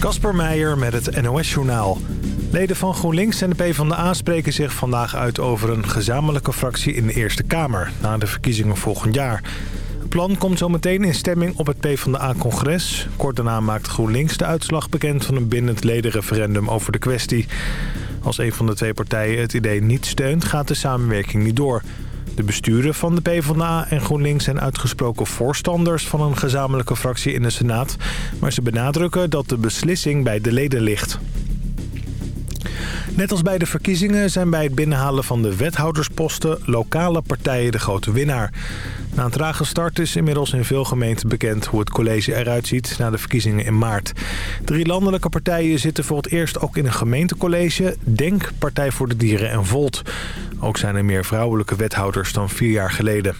Kasper Meijer met het NOS-journaal. Leden van GroenLinks en de PvdA spreken zich vandaag uit over een gezamenlijke fractie in de Eerste Kamer... na de verkiezingen volgend jaar. Het plan komt zo meteen in stemming op het PvdA-congres. Kort daarna maakt GroenLinks de uitslag bekend van een bindend ledenreferendum over de kwestie. Als een van de twee partijen het idee niet steunt, gaat de samenwerking niet door... De besturen van de PvdA en GroenLinks zijn uitgesproken voorstanders van een gezamenlijke fractie in de Senaat. Maar ze benadrukken dat de beslissing bij de leden ligt. Net als bij de verkiezingen zijn bij het binnenhalen van de wethoudersposten lokale partijen de grote winnaar. Na een trage start is inmiddels in veel gemeenten bekend hoe het college eruit ziet na de verkiezingen in maart. Drie landelijke partijen zitten voor het eerst ook in een gemeentecollege. Denk, Partij voor de Dieren en Volt. Ook zijn er meer vrouwelijke wethouders dan vier jaar geleden.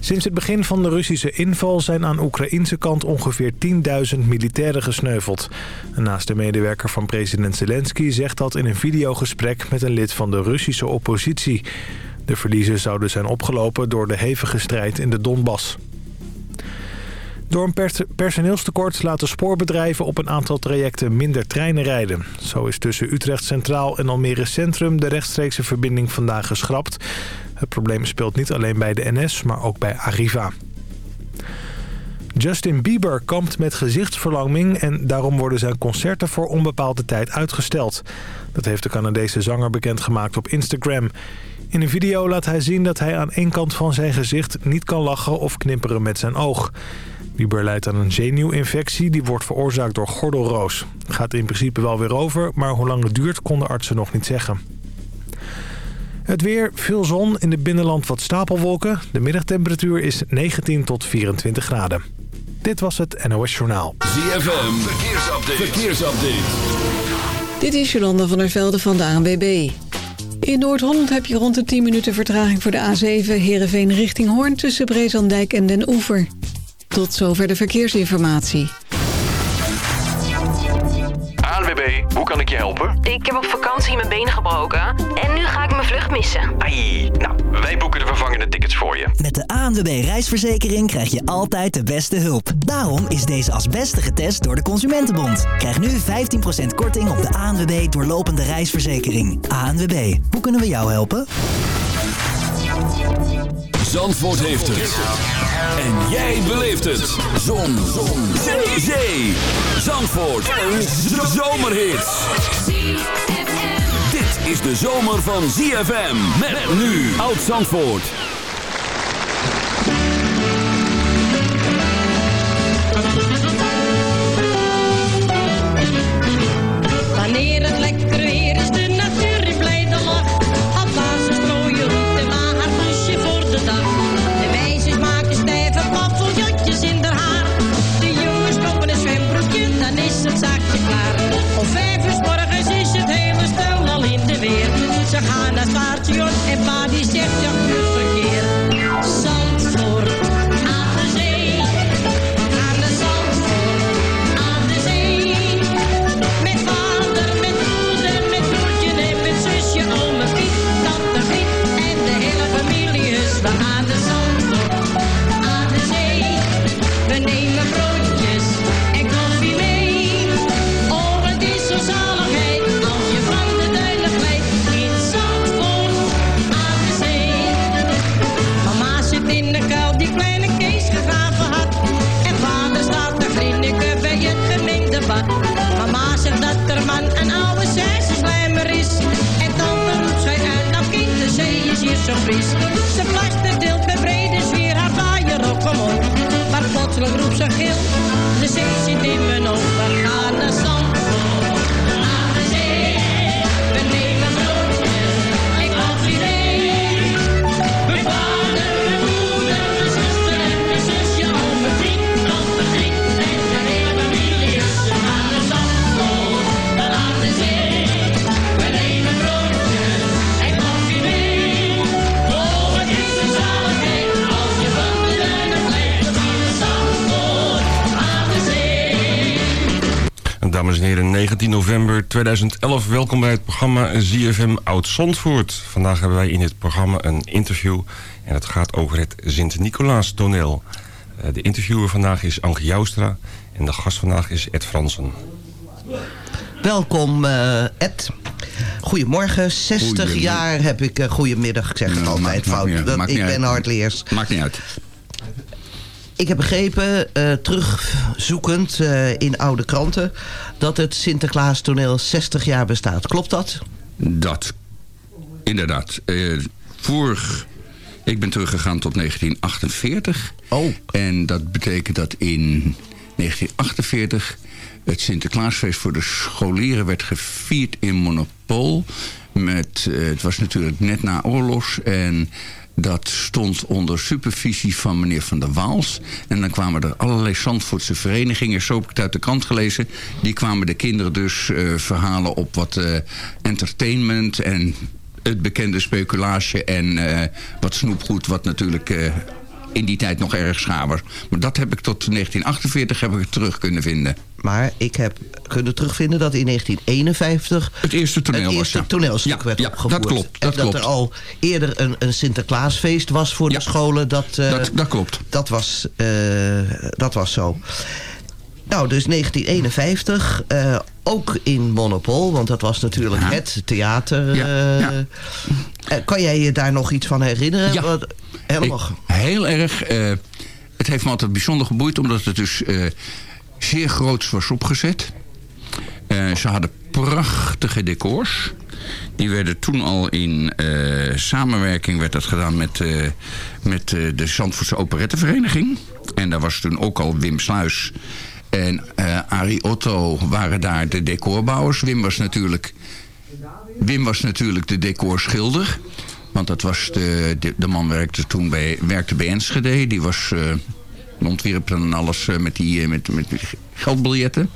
Sinds het begin van de Russische inval zijn aan Oekraïnse kant ongeveer 10.000 militairen gesneuveld. naast de medewerker van president Zelensky zegt dat in een videogesprek met een lid van de Russische oppositie. De verliezen zouden zijn opgelopen door de hevige strijd in de Donbass. Door een personeelstekort laten spoorbedrijven op een aantal trajecten minder treinen rijden. Zo is tussen Utrecht Centraal en Almere Centrum de rechtstreekse verbinding vandaag geschrapt. Het probleem speelt niet alleen bij de NS, maar ook bij Arriva. Justin Bieber kampt met gezichtsverlanging en daarom worden zijn concerten voor onbepaalde tijd uitgesteld. Dat heeft de Canadese zanger bekendgemaakt op Instagram. In een video laat hij zien dat hij aan één kant van zijn gezicht niet kan lachen of knipperen met zijn oog. Bieber leidt aan een zenuwinfectie die wordt veroorzaakt door gordelroos. Het gaat in principe wel weer over, maar hoe lang het duurt kon de artsen nog niet zeggen. Het weer, veel zon, in het binnenland wat stapelwolken. De middagtemperatuur is 19 tot 24 graden. Dit was het NOS Journaal. ZFM, verkeersupdate. verkeersupdate. Dit is Jolanda van der Velde van de ANWB. In Noord-Holland heb je rond de 10 minuten vertraging voor de A7... Heerenveen richting Hoorn tussen Brezandijk en Den Oever. Tot zover de verkeersinformatie. ANWB, hoe kan ik je helpen? Ik heb op vakantie mijn been gebroken en nu ga ik mijn vlucht missen. Ai, nou, wij boeken de vervangende tickets voor je. Met de ANWB reisverzekering krijg je altijd de beste hulp. Daarom is deze als beste getest door de Consumentenbond. Krijg nu 15% korting op de ANWB doorlopende reisverzekering. ANWB, hoe kunnen we jou helpen? Zandvoort heeft het. En jij beleeft het. Zon. Zon. Zee. Zee. Zandvoort. Een zomerhit. Is de zomer van ZFM. Met nu. Oud Zandvoort. Ze gaan naar station en pa die zegt plotseling november 2011. Welkom bij het programma ZFM Oud Zandvoort. Vandaag hebben wij in dit programma een interview. En het gaat over het Sint-Nicolaas toneel. Eh, de interviewer vandaag is Anke Joustra. En de gast vandaag is Ed Fransen. Welkom eh, Ed. Goedemorgen, 60 Goedemorgen. jaar heb ik... eh goedemiddag, ik zeg het Ja, altijd maakt- fout. dat, ik ben hardleers. Maakt niet uit. Ik heb begrepen, eh, terugzoekend eh, in oude kranten... dat het Sinterklaas toneel 60 jaar bestaat. Klopt dat? Dat, inderdaad. Eh, vorig, ik ben teruggegaan tot 1948. Oh. En dat betekent dat in 1948 het Sinterklaasfeest voor de scholieren werd gevierd in Monopol. Met, het was natuurlijk net na oorlogs en dat stond onder supervisie van meneer Van der Waals. En dan kwamen er allerlei Zandvoortse verenigingen, zo heb ik het uit de krant gelezen. Die kwamen de kinderen dus eh, verhalen op wat eh, entertainment en het bekende speculage en eh, wat snoepgoed, wat natuurlijk in die tijd nog erg was. Maar dat heb ik tot 1948 heb ik terug kunnen vinden. Maar ik heb kunnen terugvinden dat in 1951... Het eerste toneel het was, ja. toneelstuk Ja, werd ja, opgevoerd. dat klopt, dat en dat klopt. er al eerder een, een Sinterklaasfeest was voor de scholen. Dat, eh, Dat, dat klopt. Dat was, eh, dat was zo. Nou, dus 1951, eh, ook in Monopol, want dat was natuurlijk het theater. Kan jij je daar nog iets van herinneren? Ja. Wat- helemaal. Ik- heel erg. het heeft me altijd bijzonder geboeid, omdat het dus zeer groots was opgezet. Eh, ze hadden prachtige decors. Die werden toen al in eh, samenwerking werd dat gedaan met, eh, met de Zandvoortse Operettevereniging. En daar was toen ook al Wim Sluis en Arie Otto waren daar de decorbouwers. Wim was natuurlijk Wim was natuurlijk de decorschilder. Want dat was de, de, de man werkte toen bij, werkte bij Enschede. Die was ontwierp dan alles eh, met, die, eh, met, met geldbiljetten.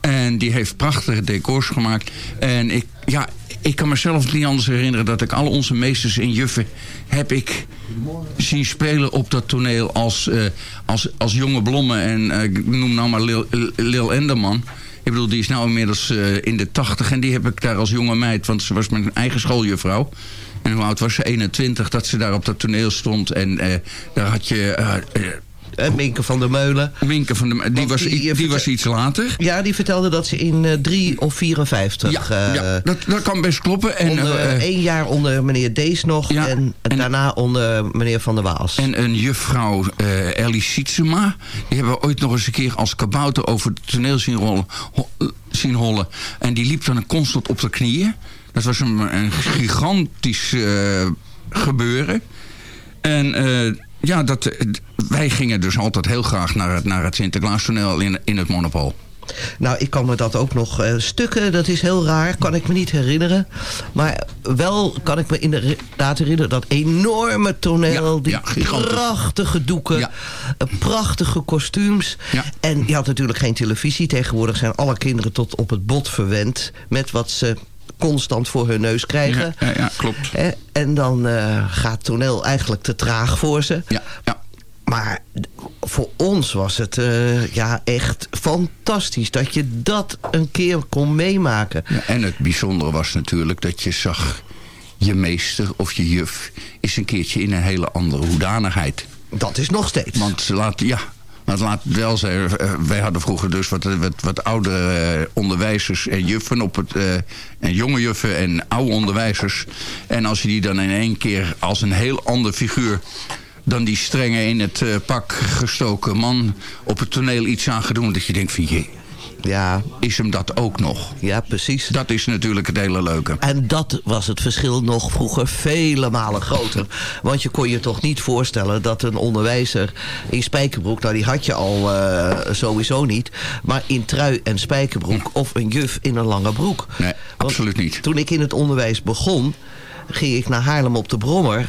En die heeft prachtige decors gemaakt. En ik, ja, ik kan mezelf niet anders herinneren dat ik alle onze meesters en juffen heb ik zien spelen op dat toneel als, eh, als, als jonge blommen. En ik noem nou maar Lil, Lil Enderman. Ik bedoel, die is nou inmiddels in de tachtig. En die heb ik daar als jonge meid, want ze was mijn eigen schooljuffrouw. En hoe oud was ze? 21, dat ze daar op dat toneel stond. En daar had je... eh, eh, Eh, Minke van der Meulen. Minke van de, die, Want was, die, i- eh, die was iets later. Ja, die vertelde dat ze in eh 3 of 54... Ja, eh, ja dat, dat kan best kloppen. En, onder, eh, één jaar onder meneer Dees nog Ja, en, en- daarna onder meneer Van der Waals. En een juffrouw eh Ellie Sietsema. Die hebben we ooit nog eens een keer als kabouter over het toneel zien, rollen, eh, zien hollen. En die liep dan constant op de knieën. Dat was een, een gigantisch eh, gebeuren. En eh, ja, dat, eh, wij gingen dus altijd heel graag naar het, naar het Sinterklaastoneel in, in het Monopol. Nou, ik kan me dat ook nog eh, stukken, dat is heel raar, kan ik me niet herinneren. Maar wel kan ik me inderdaad herinneren dat enorme toneel, Ja, die ja, prachtige doeken, Ja. eh, prachtige kostuums. En je had natuurlijk geen televisie. Tegenwoordig zijn alle kinderen tot op het bot verwend met wat ze constant voor hun neus krijgen. Ja, ja, klopt. Hè? En dan eh, gaat toneel eigenlijk te traag voor ze. Ja, ja. Maar voor ons was het eh, ja, echt fantastisch dat je dat een keer kon meemaken. Ja, en het bijzondere was natuurlijk dat je zag... je meester of je juf is een keertje in een hele andere hoedanigheid. Dat is nog steeds. Want laat, ja, laat het wel zijn, eh, wij hadden vroeger dus wat, wat, wat oude eh, onderwijzers en juffen op het, eh, en jonge juffen en oude onderwijzers. En als je die dan in één keer als een heel ander figuur dan die strenge in het pak gestoken man op het toneel iets aan gaat doen, dat je denkt van je, ja, is hem dat ook nog? ja, precies. Dat is natuurlijk het hele leuke. En dat was het verschil nog vroeger vele malen groter. Want je kon je toch niet voorstellen dat een onderwijzer in spijkerbroek... nou die had je al eh, sowieso niet... maar in trui en spijkerbroek of een juf in een lange broek. Nee, Want absoluut niet. Toen ik in het onderwijs begon, ging ik naar Haarlem op de Brommer...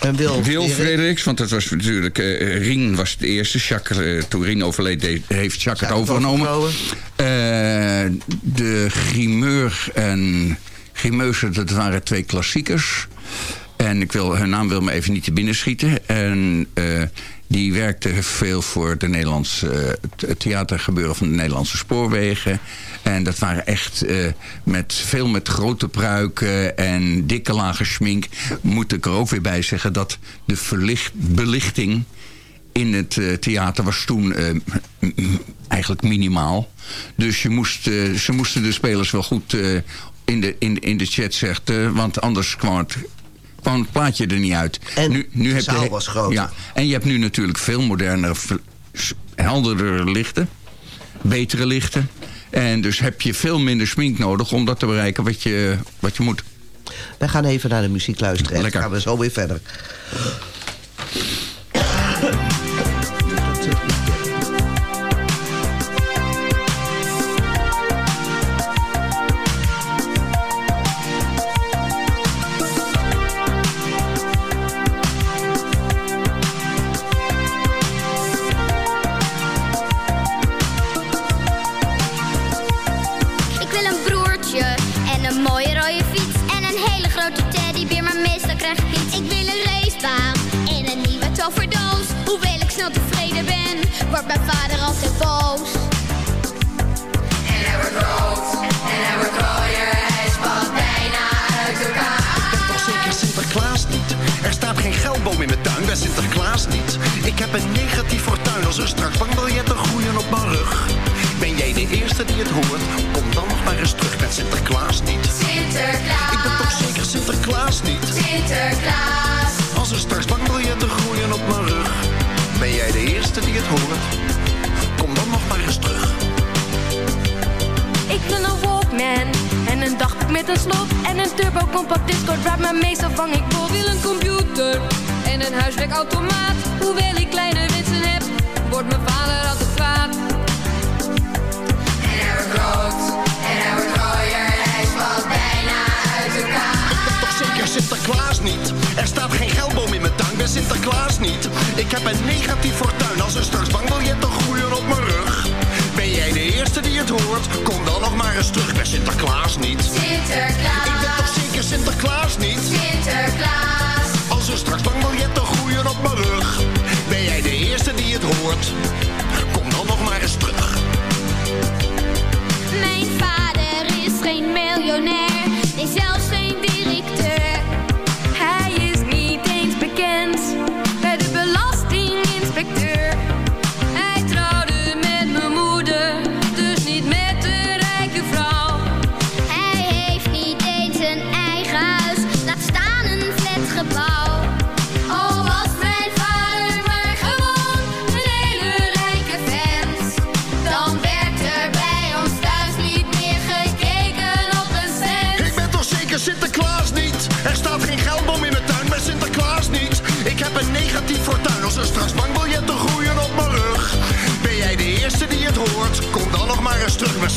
En Wil, Wil Frederiks, want dat was natuurlijk... eh Rien was de eerste. Jacques, eh, toen Rien overleed, de- heeft Jacques het overgenomen. Eh, de Grimeur en Grimeuze, dat waren twee klassiekers. En ik wil, hun naam wil me even niet te binnen schieten. En die werkte veel voor de Nederlandse, eh, het theatergebeuren van de Nederlandse spoorwegen. En dat waren echt eh, met, veel met grote pruiken en dikke lage schmink. Moet ik er ook weer bij zeggen dat de verlicht, belichting in het eh, theater was toen eigenlijk minimaal. Dus je moest, ze moesten de spelers wel goed in, de, in, in de chat zeggen. want anders kwam het, kwam het plaatje er niet uit. En nu, nu de heb zaal je, was groter. Ja, en je hebt nu natuurlijk veel modernere, helderder lichten. Betere lichten. En dus heb je veel minder smink nodig om dat te bereiken wat je, wat je moet. Wij gaan even naar de muziek luisteren. En dan gaan we zo weer verder. Mijn vader altijd boos. En hij wordt rood en hij wordt rooier, hij spat bijna uit elkaar. toch zeker Sinterklaas niet? Er staat geen geldboom in mijn tuin bij Sinterklaas niet. Ik heb een negatief fortuin als er straks bankbiljetten groeien op mijn rug. Ben jij de eerste die het hoort? Kom dan nog maar eens terug met Sinterklaas niet. Sinterklaas. Ik ben toch zeker Sinterklaas niet? Sinterklaas. Met een slot en een turbo compact discord waar mijn meestal vang ik vol. Wil een computer en een huiswerkautomaat. Hoewel ik kleine wensen heb, wordt mijn vader altijd kwaad. En hij wordt rood en hij wordt rooier, hij valt bijna uit elkaar. Ik ben toch zeker Sinterklaas niet? Er staat geen geldboom in mijn tuin bij Sinterklaas niet. Ik heb een negatief fortuin als er straks bankbiljetten groeien op mijn rug. Ben jij eerste die het hoort? Kom dan nog maar eens terug bij Sinterklaas niet. Sinterklaas. Ik ben toch zeker Sinterklaas niet? Sinterklaas. Als er straks bankbiljetten groeien op mijn rug. Ben jij de eerste die het hoort?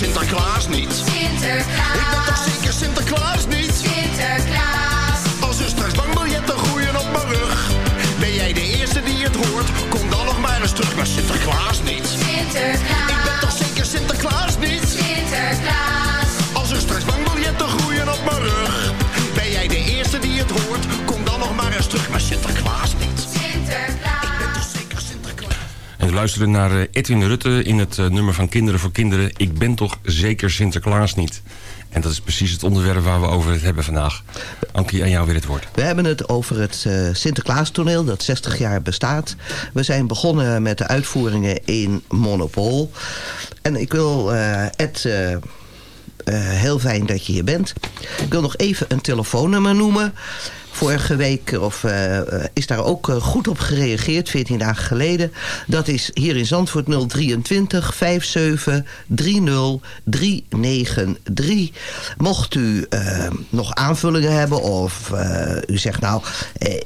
Sinterklaas niet. Sinterklaas. Ik ben toch zeker Sinterklaas niet? Sinterklaas. Als er straks bankbiljetten groeien op mijn rug. Ben jij de eerste die het hoort? Kom dan nog maar eens terug bij Sinterklaas niet. Sinterklaas. We luisteren naar eh, Edwin Rutte in het eh, nummer van Kinderen voor Kinderen. Ik ben toch zeker Sinterklaas niet. En dat is precies het onderwerp waar we over het hebben vandaag. Ankie, aan jou weer het woord. We hebben het over het uh, Sinterklaastoneel dat 60 jaar bestaat. We zijn begonnen met de uitvoeringen in Monopol. En ik wil uh, Ed... Heel fijn dat je hier bent. Ik wil nog even een telefoonnummer noemen. Vorige week of, uh, is daar ook uh, goed op gereageerd, 14 dagen geleden. Dat is hier in Zandvoort 023 57 30 393. Mocht u nog aanvullingen hebben of u zegt nou,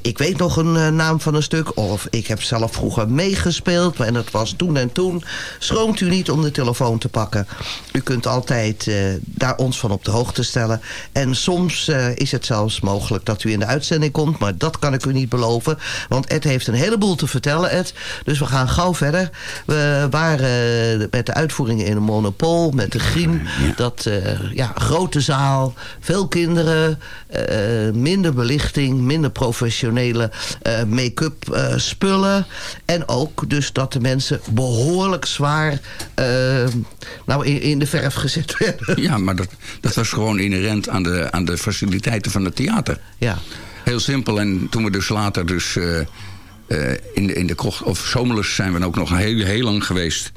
ik weet nog een naam van een stuk... of ik heb zelf vroeger meegespeeld en het was toen en toen... schroomt u niet om de telefoon te pakken. U kunt altijd daar ons van op de hoogte stellen. En soms is het zelfs mogelijk dat u in de uitzending komt. Maar dat kan ik u niet beloven. Want Ed heeft een heleboel te vertellen, Ed. Dus we gaan gauw verder. We waren eh, met de uitvoeringen in een monopol. Met de griem. Dat, eh, ja, grote zaal. Veel kinderen. eh, minder belichting. Minder professionele make-up spullen. En ook dus dat de mensen behoorlijk zwaar nou, in, in de verf gezet werden. Ja, maar dat, dat was gewoon inherent aan de, aan de faciliteiten van het theater. Ja. Heel simpel. En toen we dus later dus... eh, eh, in, de, in de krocht, of zomerlust zijn we ook nog heel, heel lang geweest.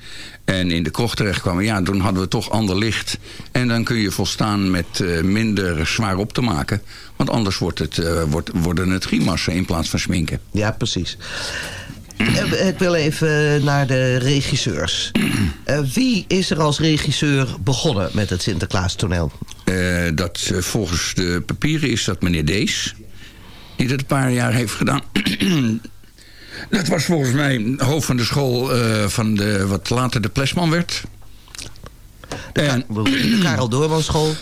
En in de krocht terecht kwamen, ja, toen hadden we toch ander licht. En dan kun je volstaan met eh, minder zwaar op te maken. Want anders wordt het, wordt, worden het griemassen in plaats van sminken. Ja, precies. Ik wil even naar de regisseurs. Wie is er als regisseur begonnen met het Sinterklaas toneel? Dat volgens de papieren is dat meneer Dees. Die dat een paar jaar heeft gedaan. dat was volgens mij hoofd van de school eh, van de, wat later de Plesman werd. De, de Karel Doormanschool.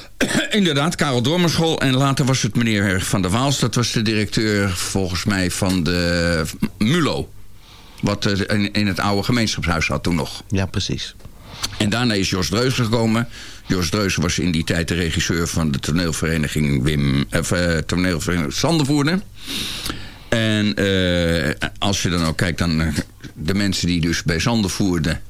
Inderdaad, Karel Doormanschool. En later was het meneer Van der Waals. Dat was de directeur volgens mij van de MULO. Wat eh, in, in het oude gemeenschapshuis zat toen nog. Ja, precies. En daarna is Jos Dreuzen gekomen. Jos Dreuzen was in die tijd de regisseur van de toneelvereniging Wim, of, eh, toneelvereniging Sandervoerder. En eh, als je dan ook kijkt dan eh, de mensen die dus bij Zandervoerden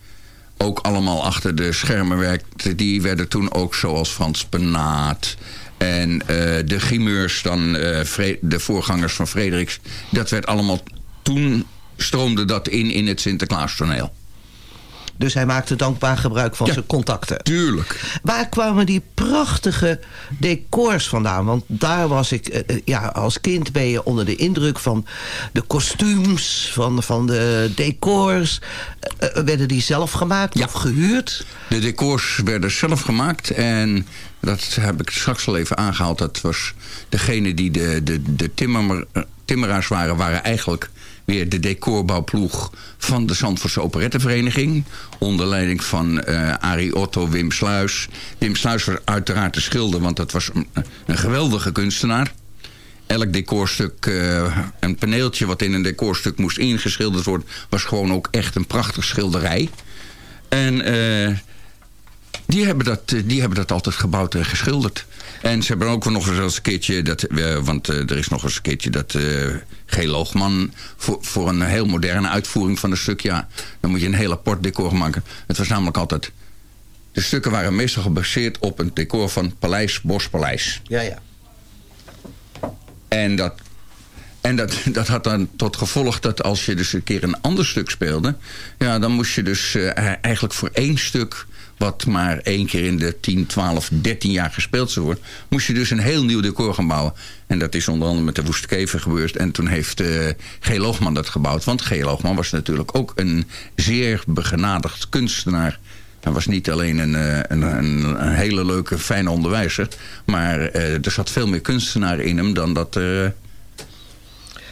ook allemaal achter de schermen werkten, die werden toen ook zoals Frans Penaat en eh, de grimeurs dan, eh, de voorgangers van Frederiks, dat werd allemaal toen stroomde dat in in het Sinterklaastoneel. Dus hij maakte dankbaar gebruik van zijn contacten. Tuurlijk. Waar kwamen die prachtige decors vandaan? Want daar was ik... eh, eh, ja, als kind ben je onder de indruk van de kostuums, van, van de decors. Eh, werden die zelf gemaakt of gehuurd? De decors werden zelf gemaakt en dat heb ik straks al even aangehaald. Dat was degene die de, de, de timmer, timmeraars waren, waren eigenlijk weer de decorbouwploeg van de Zandvoortse Operettevereniging. Onder leiding van eh Arie Otto Wim Sluis. Wim Sluis was uiteraard de schilder, want dat was een, een geweldige kunstenaar. Elk decorstuk, eh, een paneeltje wat in een decorstuk moest ingeschilderd worden... was gewoon ook echt een prachtig schilderij. En eh, die, hebben dat, die hebben dat altijd gebouwd en geschilderd. En ze hebben ook nog eens een keertje... Dat, want er is nog eens een keertje dat G. Loogman... Voor, voor een heel moderne uitvoering van een stuk... ja, dan moet je een heel apart decor maken. Het was namelijk altijd... De stukken waren meestal gebaseerd op een decor van Paleis Bospaleis. Ja, ja. En dat, en dat, dat had dan tot gevolg dat als je dus een keer een ander stuk speelde... ja, dan moest je dus eh, eigenlijk voor één stuk... wat maar één keer in de 10, 12, 13 jaar gespeeld zou worden... moest je dus een heel nieuw decor gaan bouwen. En dat is onder andere met de Woeste Kever gebeurd. En toen heeft eh G. Dat gebouwd. Want G. Loogman was natuurlijk ook een zeer begenadigd kunstenaar... Hij was niet alleen een, eh, een, een, een hele leuke, fijne onderwijzer... maar eh, er zat veel meer kunstenaar in hem dan dat,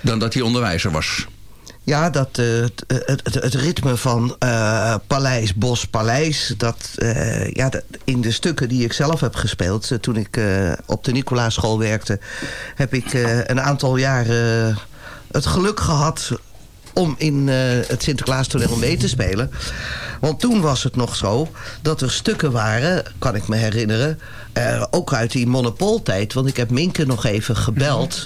dan dat hij onderwijzer was. Ja, dat, eh, het, het, het, ritme van eh, Paleis, Bos, Paleis... Dat, eh, ja, in de stukken die ik zelf heb gespeeld... eh, toen ik eh, op de Nicolaaschool werkte... heb ik eh, een aantal jaren eh, het geluk gehad om in eh, het Sinterklaastoneel mee te spelen. Want toen was het nog zo dat er stukken waren, kan ik me herinneren... eh, ook uit die monopoltijd, want ik heb Minke nog even gebeld...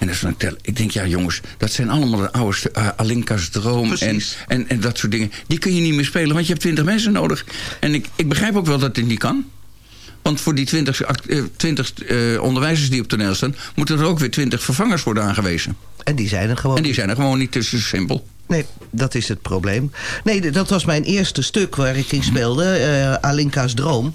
En dat is dan tel- ik denk, ja jongens, dat zijn allemaal de oude eh, Alinka's Droom en, en, en dat soort dingen. Die kun je niet meer spelen, want je hebt twintig mensen nodig. En ik, ik begrijp ook wel dat dit niet kan. Want voor die twintig eh, 20 eh, onderwijzers die op toneel staan... moeten er ook weer twintig vervangers worden aangewezen. En die zijn er gewoon En die zijn er gewoon niet, dus simpel. Nee, dat is het probleem. Nee, dat was mijn eerste stuk waar ik in speelde. eh Alinka's Droom.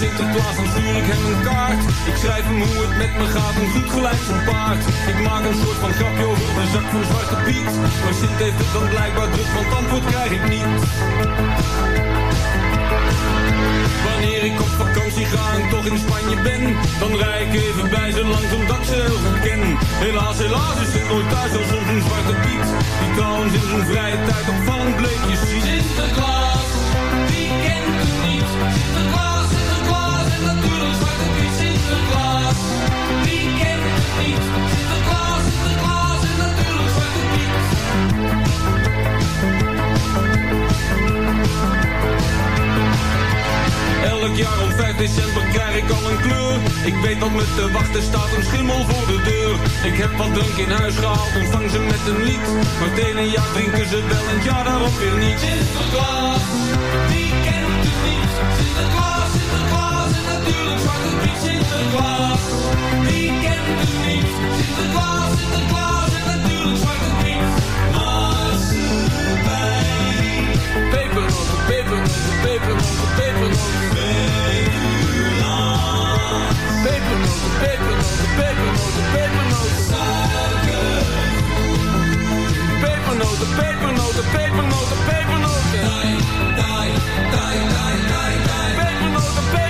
Sinterklaas, dan stuur ik hem een kaart. Ik schrijf hem hoe het met me gaat, een goed gelijk zo'n paard. Ik maak een soort van grapje de zak van Zwarte Piet. Maar Sint heeft het dan blijkbaar druk, want antwoord krijg ik niet. Wanneer ik op vakantie ga en toch in Spanje ben Dan rij ik even bij ze langs omdat ik ze heel goed ken Helaas, helaas is het nooit thuis als soms een zwarte piet Die trouwens in zijn vrije krijg ik al een kleur. Ik weet dat met te wachten staat een schimmel voor de deur. Ik heb wat drank in huis gehaald, ontvang ze met een lied. Maar het jaar drinken ze wel en het jaar daarop weer niet. Sinterklaas, wie kent het niet? Sinterklaas, Sinterklaas en natuurlijk Zwarte Piet Sinterklaas. Pepernoten, pepernoten, pepernoten, pepernoten. Pepernoten, pepernoten,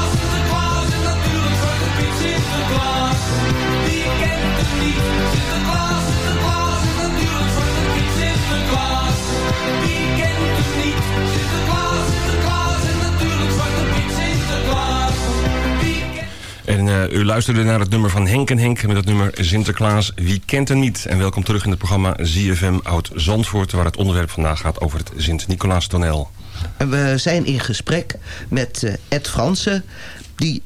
u luisterde naar het nummer van Henk en Henk met het nummer Sinterklaas. Wie kent hem niet? En welkom terug in het programma ZFM Oud Zandvoort... waar het onderwerp vandaag gaat over het Sint-Nicolaas toneel. En we zijn in gesprek met eh, Ed Fransen. Die,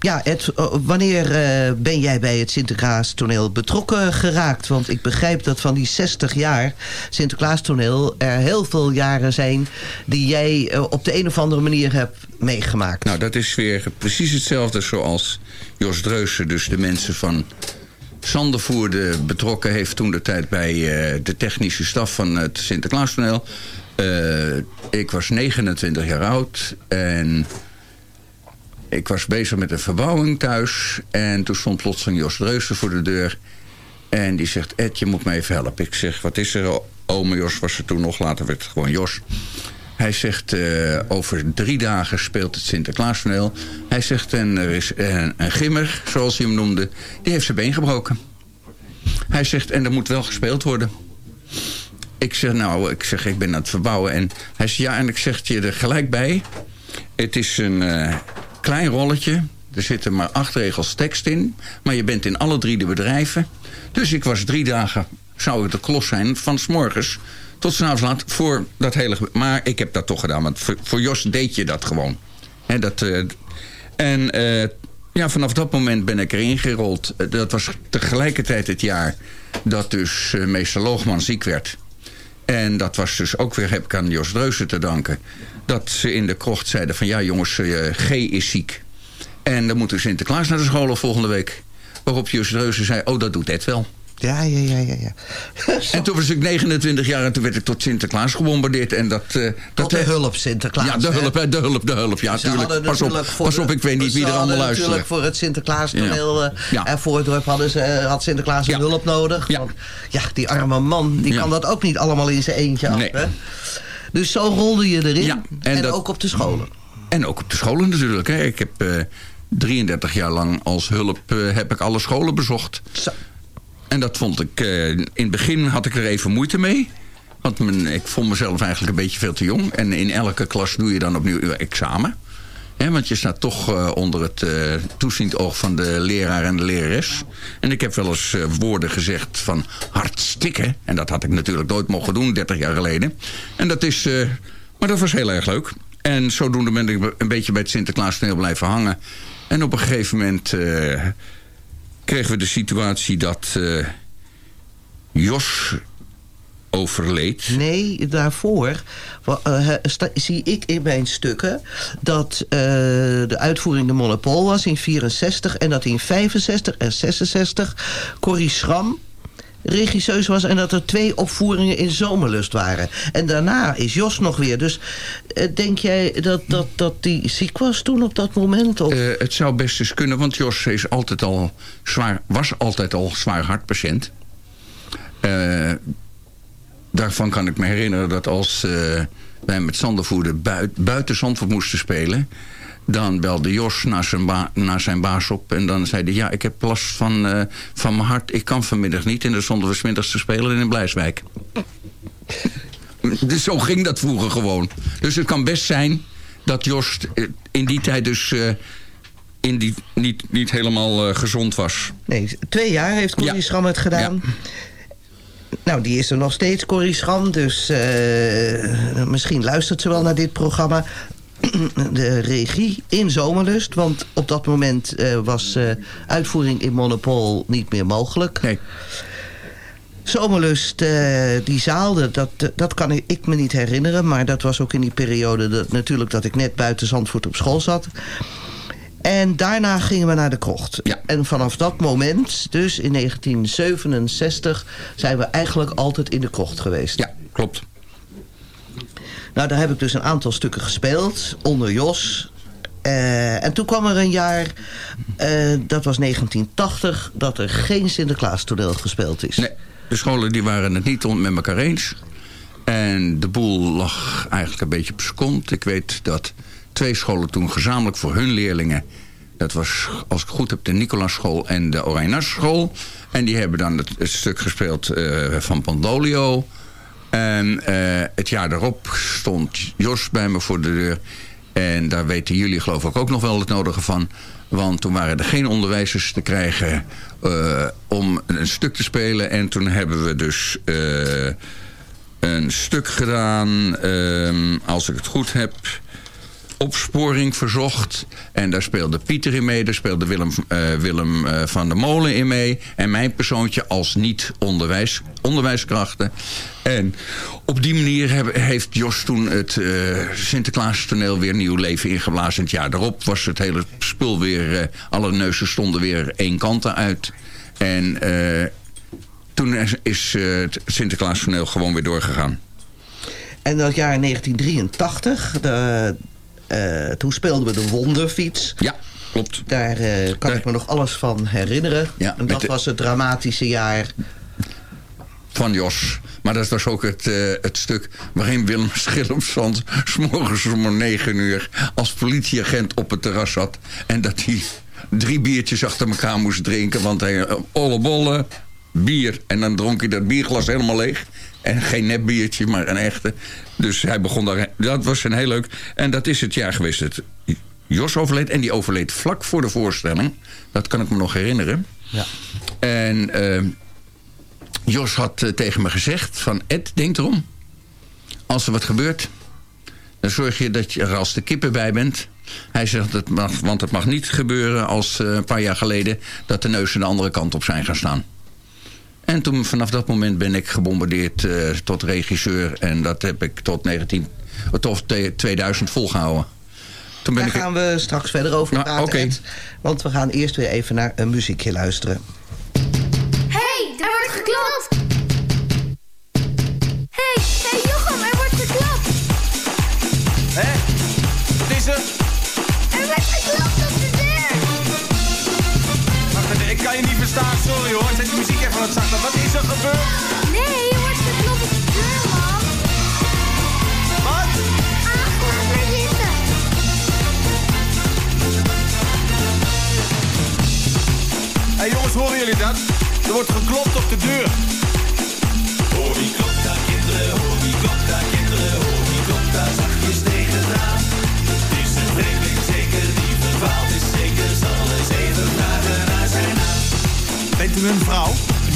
ja, Ed, eh, wanneer eh, ben jij bij het Sinterklaas toneel betrokken geraakt? Want ik begrijp dat van die 60 jaar Sinterklaas toneel er heel veel jaren zijn die jij op de een of andere manier hebt meegemaakt. Nou, dat is weer precies hetzelfde zoals Jos Dreusen, dus de mensen van Zandervoerde betrokken heeft toen de tijd bij eh, de technische staf van het Sinterklaastoneel. Eh ik was 29 jaar oud en ik was bezig met een verbouwing thuis. En toen stond plotseling Jos Dreusen voor de deur. En die zegt, Ed, je moet me even helpen. Ik zeg, wat is er? Ome Jos was er toen nog, later werd het gewoon Jos. Hij zegt, eh, over drie dagen speelt het Sinterklaastoneel. Hij zegt, en er is een, een gimmer, zoals hij hem noemde... die heeft zijn been gebroken. Hij zegt, en er moet wel gespeeld worden. Ik zeg, nou, ik zeg, ik ben aan het verbouwen. En hij zegt, ja, en ik zeg je er gelijk bij. Het is een eh, klein rolletje. Er zitten maar acht regels tekst in. Maar je bent in alle drie de bedrijven. Dus ik was drie dagen, zou ik de klos zijn, van s morgens tot s'avonds laat voor dat hele... Maar ik heb dat toch gedaan, want voor, Jos deed je dat gewoon. Hè, dat, eh, en eh, ja, vanaf dat moment ben ik erin gerold. Eh, Dat was tegelijkertijd het jaar dat dus eh, meester Loogman ziek werd. En dat was dus ook weer, heb ik aan Jos Dreuzen te danken... dat ze in de krocht zeiden van... ja jongens, eh, G is ziek. En dan moet Sinterklaas naar de school volgende week. Waarop Jos Dreuzen zei, oh dat doet Ed wel. Ja, ja, ja, ja. ja. En toen was ik 29 jaar en toen werd ik tot Sinterklaas gebombardeerd. En dat, eh, dat de hulp, Sinterklaas. Ja, de hulp, hè, de hulp, de hulp. Ja, tuurlijk. Pas op, pas op, ik weet niet wie er allemaal luisteren. Natuurlijk voor het Sinterklaas toneel Ja. eh, Ja. en hadden ze, eh, had Sinterklaas een hulp nodig. Want ja, die arme man, die kan dat ook niet allemaal in zijn eentje af. Hè? Dus zo rolde je erin. En dat- ook op de scholen. En ook op de scholen natuurlijk. Hè. Ik heb eh, 33 jaar lang als hulp heb ik alle scholen bezocht. En dat vond ik... eh, in het begin had ik er even moeite mee. Want mijn, ik vond mezelf eigenlijk een beetje veel te jong. En in elke klas doe je dan opnieuw je examen. Want je staat toch eh, onder het eh toeziend oog van de leraar en de lerares. En ik heb wel eens woorden gezegd van hartstikke. En dat had ik natuurlijk nooit mogen doen, 30 jaar geleden. En dat is... maar dat was heel erg leuk. En zodoende ben ik een beetje bij het Sinterklaas blijven hangen. En op een gegeven moment kregen we de situatie dat eh, Jos overleed. Nee, daarvoor eh, zie ik in mijn stukken dat eh, de uitvoering de Monopol was in 64 en dat in 65 en 66 Corrie Schram regisseus was en dat er twee opvoeringen in Zomerlust waren. En daarna is Jos nog weer. Dus eh, denk jij dat, dat, dat die ziek was toen op dat moment? Of? Eh, het zou best eens kunnen, want Jos is altijd al zwaar, was altijd al zwaar hartpatiënt. Eh, daarvan kan ik me herinneren dat als wij met Zandervoerder buit, buiten Zandvoort moesten spelen... dan belde Jos naar zijn, ba- naar zijn baas op en dan zei hij... ja, ik heb last van, eh, van mijn hart, ik kan vanmiddag niet. En dan stonden we 's middags te spelen in Blijswijk. Dus zo ging dat vroeger gewoon. Dus het kan best zijn dat Jos eh, in die tijd dus eh, in die, niet, niet helemaal gezond was. Nee, twee jaar heeft Corrie Schram het gedaan. Nou, die is er nog steeds, Corrie Schram. Dus misschien luistert ze wel naar dit programma. De regie in Zomerlust. Want op dat moment eh, was eh, uitvoering in Monopol niet meer mogelijk. Nee. Zomerlust, eh, die zaal, dat- dat, kan ik- ik me niet herinneren. Maar dat was ook in die periode dat, natuurlijk dat ik net buiten Zandvoort op school zat. En daarna gingen we naar de krocht. En vanaf dat moment, dus in 1967, zijn we eigenlijk altijd in de krocht geweest. Ja, klopt. Nou, daar heb ik dus een aantal stukken gespeeld, onder Jos. Eh, en toen kwam er een jaar, eh, dat was 1980, dat er geen Sinterklaas toneel gespeeld is. Nee, de scholen die waren het niet met elkaar eens. En de boel lag eigenlijk een beetje op zijn. Ik weet dat twee scholen toen gezamenlijk voor hun leerlingen... dat was, als ik goed heb, de Nicolasschool en de Oranjaschool. En die hebben dan het, het stuk gespeeld eh, van Pandolio. En eh, het jaar daarop stond Jos bij me voor de deur. En daar weten jullie geloof ik ook nog wel het nodige van. Want toen waren er geen onderwijzers te krijgen eh, om een stuk te spelen. En toen hebben we dus eh, een stuk gedaan, ehm, als ik het goed heb... Opsporing verzocht. En daar speelde Pieter in mee. Daar speelde Willem, eh, Willem eh, van der Molen in mee. En mijn persoontje als niet-onderwijs onderwijskrachten. En op die manier heeft Jos toen het eh Sinterklaas toneel weer nieuw leven ingeblazen. Het jaar daarop was het hele spul weer... alle neuzen stonden weer één kant uit. En toen is, het Sinterklaas toneel gewoon weer doorgegaan. En dat jaar 1983, de, eh, toen speelden we de Wonderfiets. Ja, klopt. Daar eh, kan ik me nog alles van herinneren. Ja, en dat de- was het dramatische jaar. van Jos. Maar dat was ook het, eh, het stuk waarin Willem Schillemsand... s'morgens om negen uur als politieagent op het terras zat. En dat hij drie biertjes achter elkaar moest drinken. Want hij olle bolle, bier. En dan dronk hij dat bierglas helemaal leeg. En geen nepbiertje, maar een echte. Dus hij begon daar... Dat was een heel leuk... En dat is het jaar geweest. Het, Jos overleed. En die overleed vlak voor de voorstelling. Dat kan ik me nog herinneren. Ja. En... eh, Jos had eh, tegen me gezegd van Ed, denk erom. Als er wat gebeurt, dan zorg je dat je er als de kippen bij bent. Hij zegt, het mag, want het mag niet gebeuren als eh, een paar jaar geleden... dat de neuzen de andere kant op zijn gaan staan. En toen vanaf dat moment ben ik gebombardeerd eh, tot regisseur. En dat heb ik tot 19, eh, tot 2000 volgehouden. Dan Daar gaan we straks verder over nou, praten. Want we gaan eerst weer even naar een muziekje luisteren. hey, er wordt geklapt. hey, hey Jochem, er wordt geklapt. Hé, wat is er? Er wordt geklapt op de deur! Ik kan je niet verstaan, sorry hoor wat is er gebeurd? Nee, je hoort de knop op de deur, man. Wat? Zitten. Hé hey, jongens, horen jullie dat? Er wordt geklopt op de deur. Hoor klopt daar kinderen, hoor daar kinderen, hoor daar zachtjes tegen het raam. Het is een vreemdeling zeker, die verdwaald is zeker, zal eens even vragen naar zijn naam. Bent u een vrouw?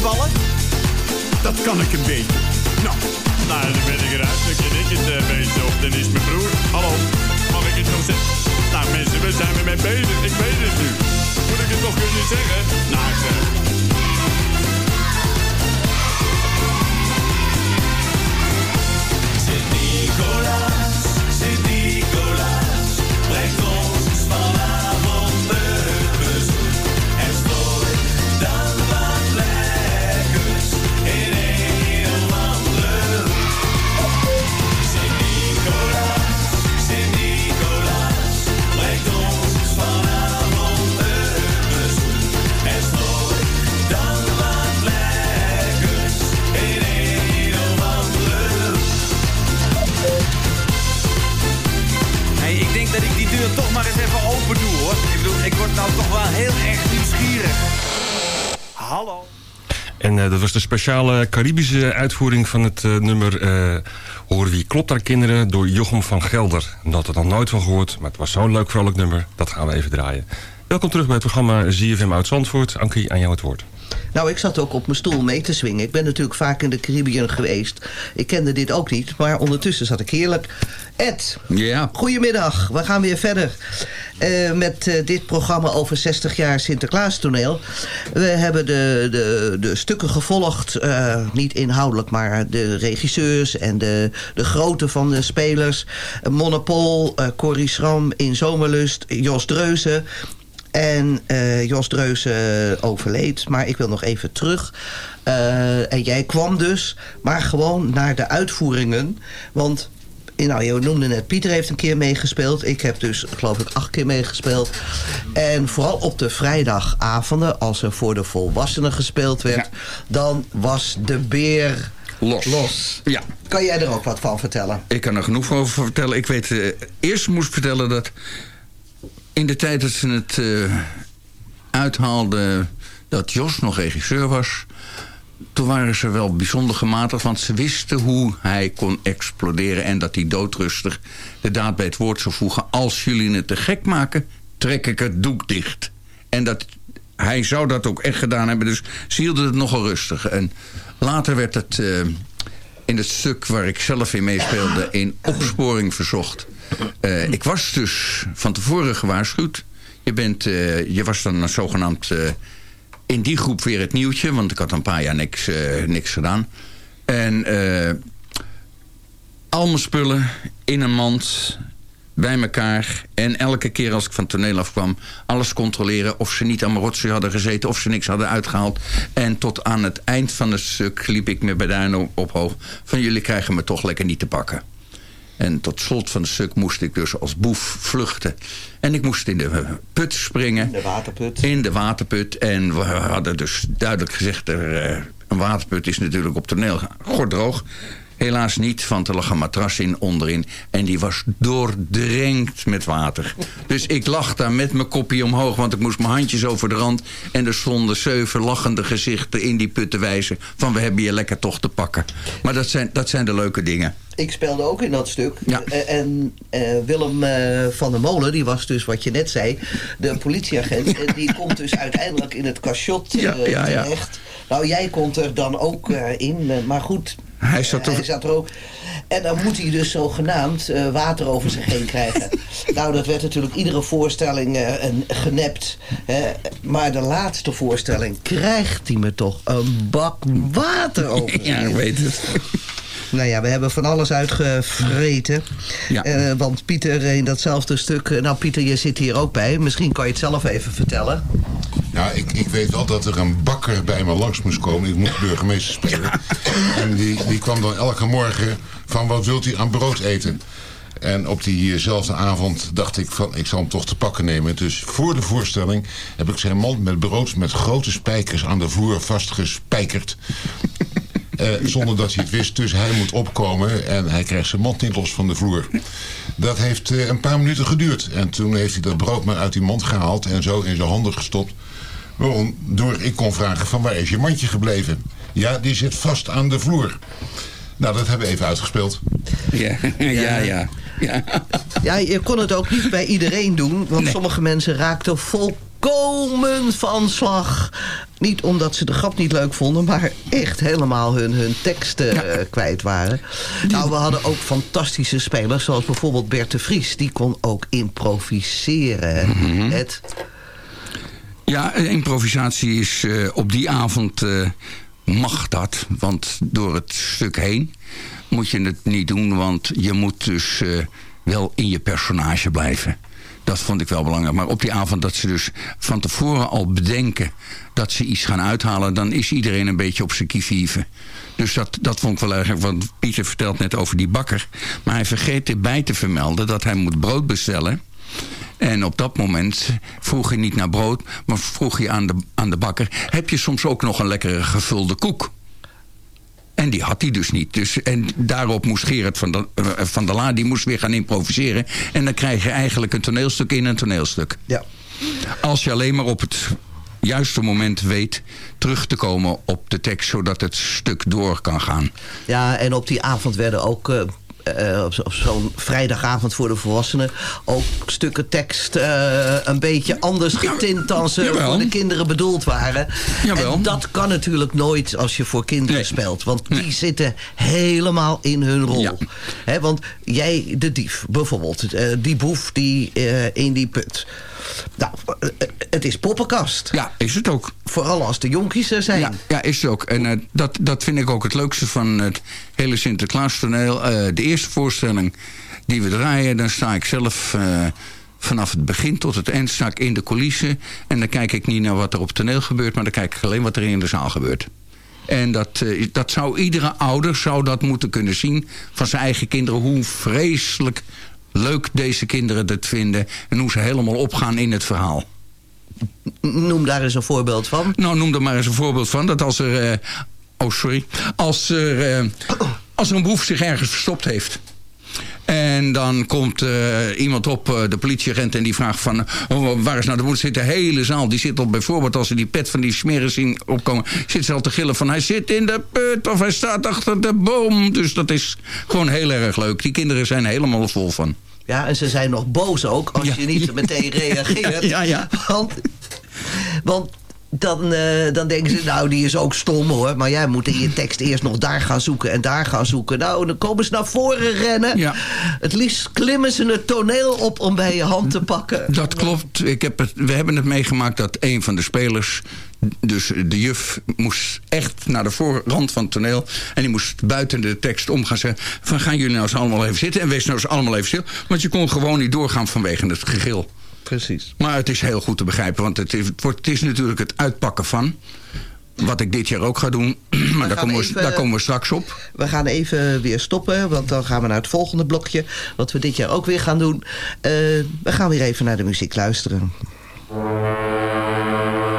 Voetballen? Dat kan ik een beetje. Nou, Nou, dan ben ik eruit. Dan ken ik het eh, beetje. Of dan is mijn broer. Hallo, mag ik het nog zeggen? Nou mensen, we zijn er mee bezig. Ik weet het nu. Moet ik het nog kunnen zeggen? Nou, ik zeg het. Deur toch maar eens even open doe hoor. Ik bedoel, ik word nou toch wel heel erg nieuwsgierig. Hallo. En eh, dat was de speciale Caribische uitvoering van het eh, nummer eh Hoor wie klopt daar kinderen door Jochem van Gelder. Dat had er nog nooit van gehoord, maar het was zo'n leuk vrolijk nummer. Dat gaan we even draaien. Welkom terug bij het programma ZFM uit Zandvoort. Ankie, aan jou het woord. Nou, ik zat ook op mijn stoel mee te swingen. Ik ben natuurlijk vaak in de Caribbean geweest. Ik kende dit ook niet, maar ondertussen zat ik heerlijk. Ed, ja. goedemiddag. We gaan weer verder eh, met eh, dit programma over 60 jaar Sinterklaas toneel. We hebben de, de, de stukken gevolgd, eh, niet inhoudelijk, maar de regisseurs en de, de grootte van de spelers. Monopol, Corrie Schram in Zomerlust, Jos Dreuzen. En eh, Jos Dreuzen overleed, maar ik wil nog even terug. Eh, en jij kwam dus, maar gewoon naar de uitvoeringen. Want, eh, nou, je noemde net, Pieter heeft een keer meegespeeld. Ik heb dus, geloof ik, acht keer meegespeeld. En vooral op de vrijdagavonden, als er voor de volwassenen gespeeld werd... dan was de beer Los. los. Ja. Kan jij er ook wat van vertellen? Ik kan er genoeg over vertellen. Ik weet, eh, eerst moest vertellen dat in de tijd dat ze het eh, uithaalden dat Jos nog regisseur was... toen waren ze wel bijzonder gematigd, want ze wisten hoe hij kon exploderen... en dat hij doodrustig de daad bij het woord zou voegen... als jullie het te gek maken, trek ik het doek dicht. En dat, hij zou dat ook echt gedaan hebben, dus ze hielden het nogal rustig. En later werd het... eh, in het stuk waar ik zelf in meespeelde... in opsporing verzocht. Eh, ik was dus van tevoren gewaarschuwd. Je, bent, eh, je was dan zogenaamd eh, in die groep weer het nieuwtje... want ik had een paar jaar niks, niks gedaan. En al mijn spullen in een mand bij elkaar. En elke keer als ik van het toneel afkwam, alles controleren of ze niet aan mijn rotzooi hadden gezeten, of ze niks hadden uitgehaald. En tot aan het eind van het stuk liep ik met Beduino op hoog van jullie krijgen me toch lekker niet te pakken. En tot slot van het stuk moest ik dus als boef vluchten. En ik moest in de put springen. De waterput. In de waterput. En we hadden dus duidelijk gezegd... Er, eh, een waterput is natuurlijk op toneel gordroog. Helaas niet, want er lag een matras in onderin. En die was doordrenkt met water. Dus ik lag daar met mijn kopje omhoog... want ik moest mijn handjes over de rand... en er stonden zeven lachende gezichten in die put te wijzen... van we hebben je lekker toch te pakken. Maar dat zijn, dat zijn de leuke dingen. Ik speelde ook in dat stuk. Eh, En eh, Willem eh, van der Molen, die was dus wat je net zei, de politieagent. en die komt dus uiteindelijk in het cachot Ja, ja, ja. terecht. Nou, jij komt er dan ook in, maar goed. Hij zat er- zat er ook. En dan moet hij dus zogenaamd eh, water over zich heen krijgen. nou, dat werd natuurlijk iedere voorstelling eh, een, genept. Hè. Maar de laatste voorstelling krijgt hij me toch een bak water over zich Ja, ik weet het. Nou ja, we hebben van alles uitgevreten. Eh, want Pieter in datzelfde stuk... eh, Nou, Pieter, je zit hier ook bij. Misschien kan je het zelf even vertellen. Ja, ik, ik weet wel dat er een bakker bij me langs moest komen. Ik moest burgemeester spelen. En die, die kwam dan elke morgen van wat wilt u aan brood eten? En op diezelfde avond dacht ik van ik zal hem toch te pakken nemen. Dus voor de voorstelling heb ik zijn mand met brood met grote spijkers aan de vloer vastgespijkerd. Eh, zonder dat hij het wist. Dus hij moet opkomen en hij krijgt zijn mand niet los van de vloer. Dat heeft eh, een paar minuten geduurd. En toen heeft hij dat brood maar uit die mand gehaald en zo in zijn handen gestopt. Waarom? Door ik kon vragen van waar is je mandje gebleven? Ja, die zit vast aan de vloer. Nou, dat hebben we even uitgespeeld. Ja, ja, ja. ja. Ja, je kon het ook niet bij iedereen doen. Want sommige mensen raakten volkomen van slag. Niet omdat ze de grap niet leuk vonden, maar echt helemaal hun, hun teksten eh, kwijt waren. Nou, we hadden ook fantastische spelers, zoals bijvoorbeeld Bert de Vries. Die kon ook improviseren. Mhm. Het, Ja, eh, improvisatie is eh, op die avond mag dat. Want door het stuk heen moet je het niet doen. Want je moet dus wel in je personage blijven. Dat vond ik wel belangrijk. Maar op die avond dat ze dus van tevoren al bedenken... dat ze iets gaan uithalen... dan is iedereen een beetje op zijn kievieve. Dus dat, dat vond ik wel erg. Want Pieter vertelt net over die bakker. Maar hij vergeet erbij te vermelden dat hij moet brood bestellen... En op dat moment vroeg hij niet naar brood, maar vroeg hij aan de, aan de bakker... heb je soms ook nog een lekkere gevulde koek? En die had hij dus niet. Dus, en daarop moest Gerard van der, eh, van der Laar, die moest weer gaan improviseren. En dan krijg je eigenlijk een toneelstuk in een toneelstuk. Ja. Als je alleen maar op het juiste moment weet terug te komen op de tekst... zodat het stuk door kan gaan. ja, en op die avond werden ook... eh, eh, op zo- op zo'n vrijdagavond voor de volwassenen... ook stukken tekst eh, een beetje anders getint... dan ze jawel. voor de kinderen bedoeld waren. Jawel. En dat kan natuurlijk nooit als je voor kinderen speelt. Want die zitten helemaal in hun rol. Hè, want jij, de dief bijvoorbeeld... eh, die boef die in die put... Nou, het is poppenkast. Ja, is het ook. Vooral als de jonkies er zijn. Ja, ja is het ook. En dat, dat vind ik ook het leukste van het hele Sinterklaas toneel. Eh, de eerste voorstelling die we draaien, dan sta ik zelf eh, vanaf het begin tot het eind sta ik in de coulissen. En dan kijk ik niet naar wat er op toneel gebeurt, maar dan kijk ik alleen wat er in de zaal gebeurt. En dat, eh, dat zou iedere ouder zou dat moeten kunnen zien van zijn eigen kinderen. Hoe vreselijk leuk deze kinderen het vinden. En hoe ze helemaal opgaan in het verhaal. Noem daar eens een voorbeeld van. Nou, noem er maar eens een voorbeeld van. Dat als er... oh, sorry. Als er, eh, als er een boef zich ergens verstopt heeft... En dan komt eh, iemand op, eh, de politieagent, en die vraagt van... oh, waar is nou de boef? Zit de hele zaal, die zit al bijvoorbeeld... als ze die pet van die smeren zien opkomen... zit ze al te gillen van hij zit in de put of hij staat achter de boom. Dus dat is gewoon heel erg leuk. Die kinderen zijn helemaal vol van. Ja, en ze zijn nog boos ook als je niet meteen reageert. Ja, ja. Want, want dan, eh, dan denken ze, nou, die is ook stom hoor. Maar jij moet in je tekst eerst nog daar gaan zoeken en daar gaan zoeken. Nou, dan komen ze naar voren rennen. Ja. Het liefst klimmen ze het toneel op om bij je hand te pakken. Dat klopt. Ik heb het, we hebben het meegemaakt dat een van de spelers... Dus de juf moest echt naar de voorrand van het toneel... en die moest buiten de tekst om gaan zeggen... van gaan jullie nou eens allemaal even zitten... en wees nou eens allemaal even stil. Want je kon gewoon niet doorgaan vanwege het gegil. Precies. Maar het is heel goed te begrijpen, want het is, het wordt, het is natuurlijk het uitpakken van... wat ik dit jaar ook ga doen, maar daar komen, we, even- daar komen we straks op. We gaan even weer stoppen, want dan gaan we naar het volgende blokje. Wat we dit jaar ook weer gaan doen. Eh, we gaan weer even naar de muziek luisteren.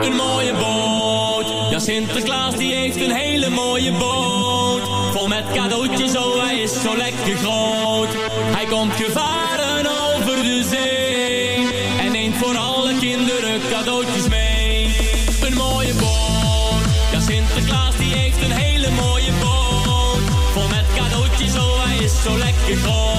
Een mooie boot. Ja, Sinterklaas die heeft een hele mooie boot. Is zo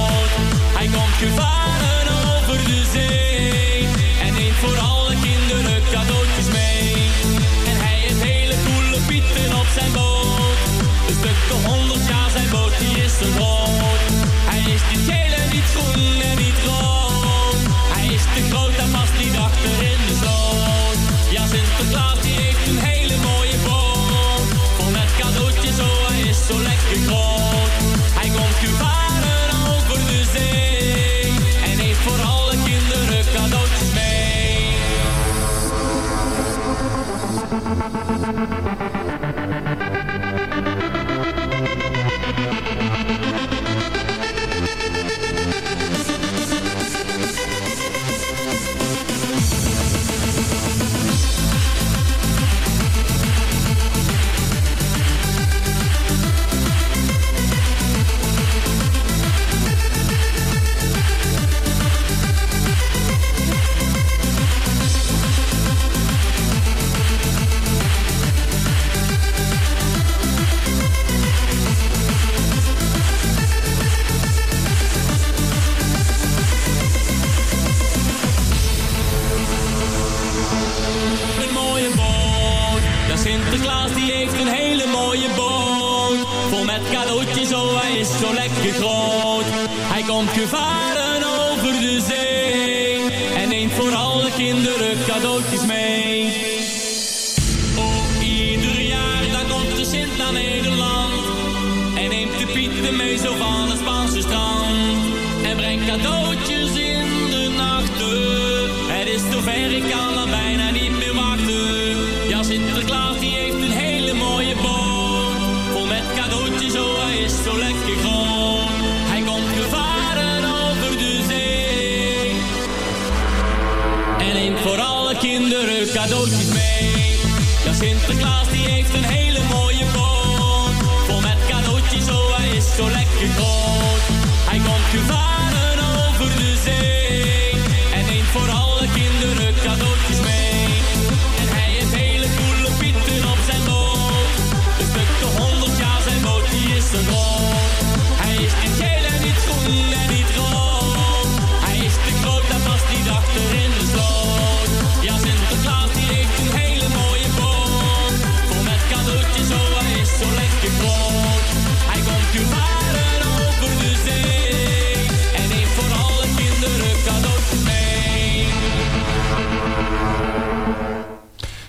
Hij komt gevaren over de zee. En heeft voor alle kinderen cadeautjes mee.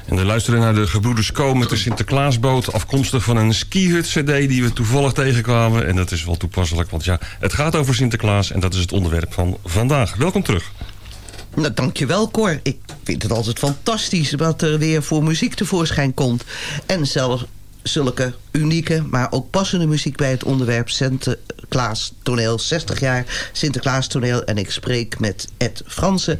En we luisteren naar de Gebroeders Co met de Sinterklaasboot... afkomstig van een skihut-cd die we toevallig tegenkwamen. En dat is wel toepasselijk, want ja, het gaat over Sinterklaas... en dat is het onderwerp van vandaag. Welkom terug. Nou, dankjewel Cor. Ik vind het altijd fantastisch wat er weer voor muziek tevoorschijn komt. En zelfs zulke unieke, maar ook passende muziek bij het onderwerp Sinterklaas toneel. 60 jaar Sinterklaas toneel. En ik spreek met Ed Fransen.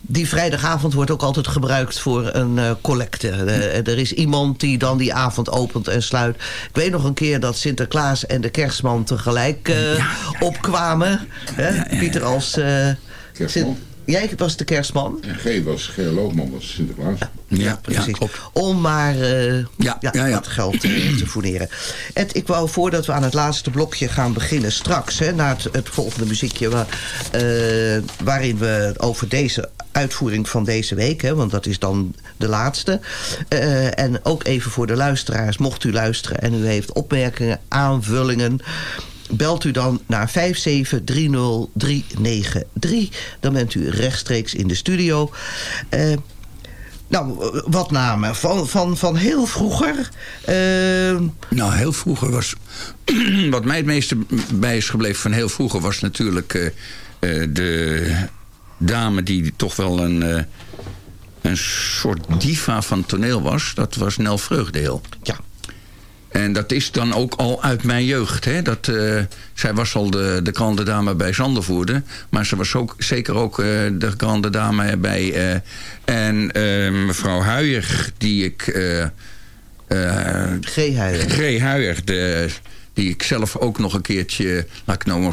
die vrijdagavond wordt ook altijd gebruikt voor een eh, collecte. Eh, er is iemand die dan die avond opent en sluit. Ik weet nog een keer dat Sinterklaas en de kerstman tegelijk eh, opkwamen. Hè? Pieter als... eh, Sint- Jij was de kerstman? En G was, G. Loogman was Sinterklaas. Ja, precies. Om maar eh, ja, wat geld te fourneren. Ed, ik wou voordat we aan het laatste blokje gaan beginnen straks... Hè, na het, het volgende muziekje... Waar, eh, waarin we over deze uitvoering van deze week... Hè, want dat is dan de laatste. eh, en ook even voor de luisteraars, mocht u luisteren... en u heeft opmerkingen, aanvullingen belt u dan naar 5730393. Dan bent u rechtstreeks in de studio. Eh, nou, wat namen? Van, van, van heel vroeger? Eh, Nou, heel vroeger was... wat mij het meeste bij is gebleven van heel vroeger... was natuurlijk eh, de dame die toch wel een, een soort diva van toneel was. Dat was Nel Vreugdeel. Ja. En dat is dan ook al uit mijn jeugd. Hè? Dat, eh, zij was al de, de grande dame bij Zandervoerde. Maar ze was ook, zeker ook eh, de grande dame bij... eh, en mevrouw Huijer, die ik... G. Huijer. G. Huijer, de, die ik zelf ook nog een keertje... Laat ik nou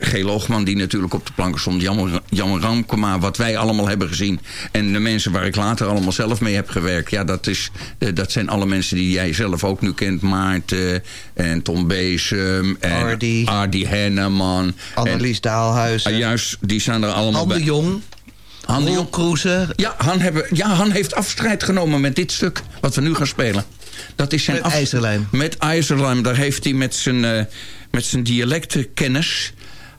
G. Loogman, die natuurlijk op de planken stond. Jan, Jan Ramkema, wat wij allemaal hebben gezien. En de mensen waar ik later allemaal zelf mee heb gewerkt. Ja, dat, is, eh, dat zijn alle mensen die jij zelf ook nu kent. Maarten en Tom Beesem. En Ardy. Ardy Henneman. Annelies Daalhuizen. Ah, juist, die staan er allemaal bij. Jong. Han de Jong. Ja han, hebben, ja, Han heeft afstrijd genomen met dit stuk. Wat we nu gaan spelen. Dat is zijn Met IJzerlijm. Met IJzerlijm. Daar heeft hij met zijn, eh, met zijn dialectenkennis...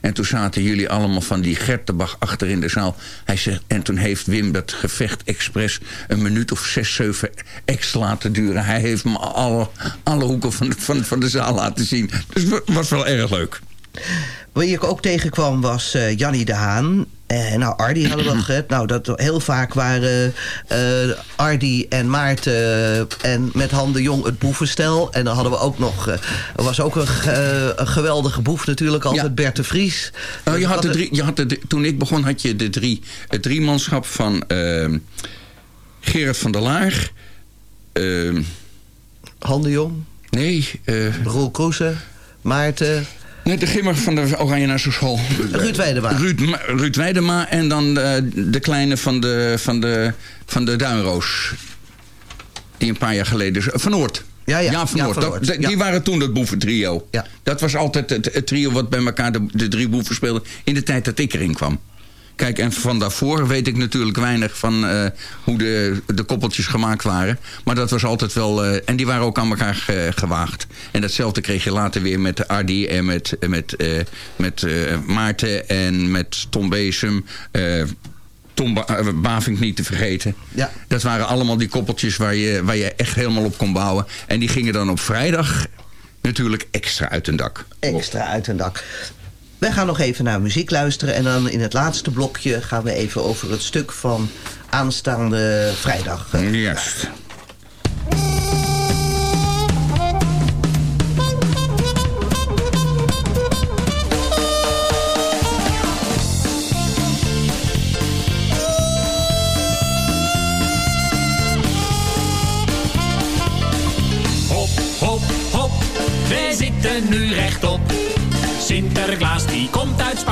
En toen zaten jullie allemaal van die Gertebach achter in de zaal. Hij zegt, en toen heeft Wim dat gevecht expres een minuut of zes, zeven extra laten duren. Hij heeft me alle, alle hoeken van, van, van de zaal laten zien. Dus het was wel erg leuk. Wie ik ook tegenkwam was eh Jannie de Haan. Eh, nou, Ardi hadden we al gehad. Nou, dat heel vaak waren eh Ardi en Maarten en met Han de Jong het boevenstel. En dan hadden we ook nog... er was ook een, ge- een geweldige boef natuurlijk, altijd Bert de Vries. Nou, je had de drie, je had de, toen ik begon had je de drie, het driemanschap van ehm, Gerard van der Laar. ehm, Han de Jong. Nee. Roel Kroese. Maarten. De gimmer van de Oranje Nassau School. Ruud Weidema. Ruud, Ruud Weidema en dan de, de kleine van de, van, de, van de Duinroos. Die een paar jaar geleden... Van Noord. Ja, ja. Van Ja. Van Dat- dat- Ja. Die waren toen het boeventrio. Ja. Dat was altijd het, het trio wat bij elkaar de, de drie boeven speelde... in de tijd dat ik erin kwam. Kijk, en van daarvoor weet ik natuurlijk weinig van eh, hoe de, de koppeltjes gemaakt waren. Maar dat was altijd wel... eh, en die waren ook aan elkaar ge- gewaagd. En datzelfde kreeg je later weer met Ardi en met, met, eh, met Maarten en met Tom Beesem. eh, Tom ba Bavink niet te vergeten. Ja. Dat waren allemaal die koppeltjes waar je, waar je echt helemaal op kon bouwen. En die gingen dan op vrijdag natuurlijk extra uit een dak. Extra uit een dak. Wij gaan nog even naar muziek luisteren. En dan in het laatste blokje gaan we even over het stuk van aanstaande vrijdag. eh, Juist.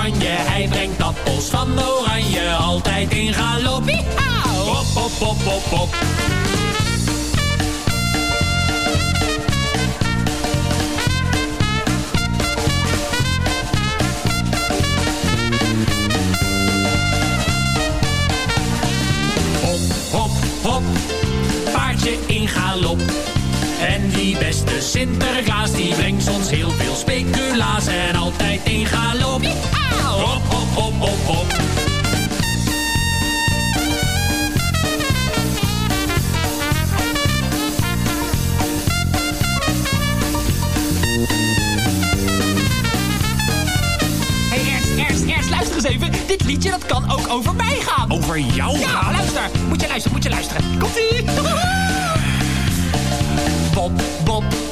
Spanje, hij brengt appels van oranje, altijd in galop. Hop, hop, hop, hop, hop. Hop, hop, hop, paardje in galop. Sinterklaas, die brengt ons heel veel speculaas en altijd in galop. Hop, hop, hop, luister eens even. Dit liedje dat kan ook over mij gaan. Over jou Ja, gaan? luister. Moet je luisteren, moet je luisteren. Komt-ie. Bob,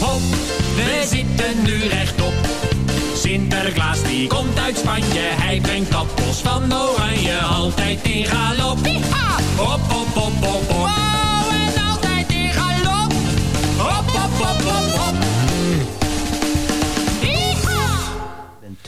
hop, we zitten nu rechtop. Sinterklaas die komt uit Spanje, hij brengt appels van oranje, altijd in galop. Hop, hop, hop, hop, hop. Wow, en altijd in galop. Hop, hop, hop, hop, hop.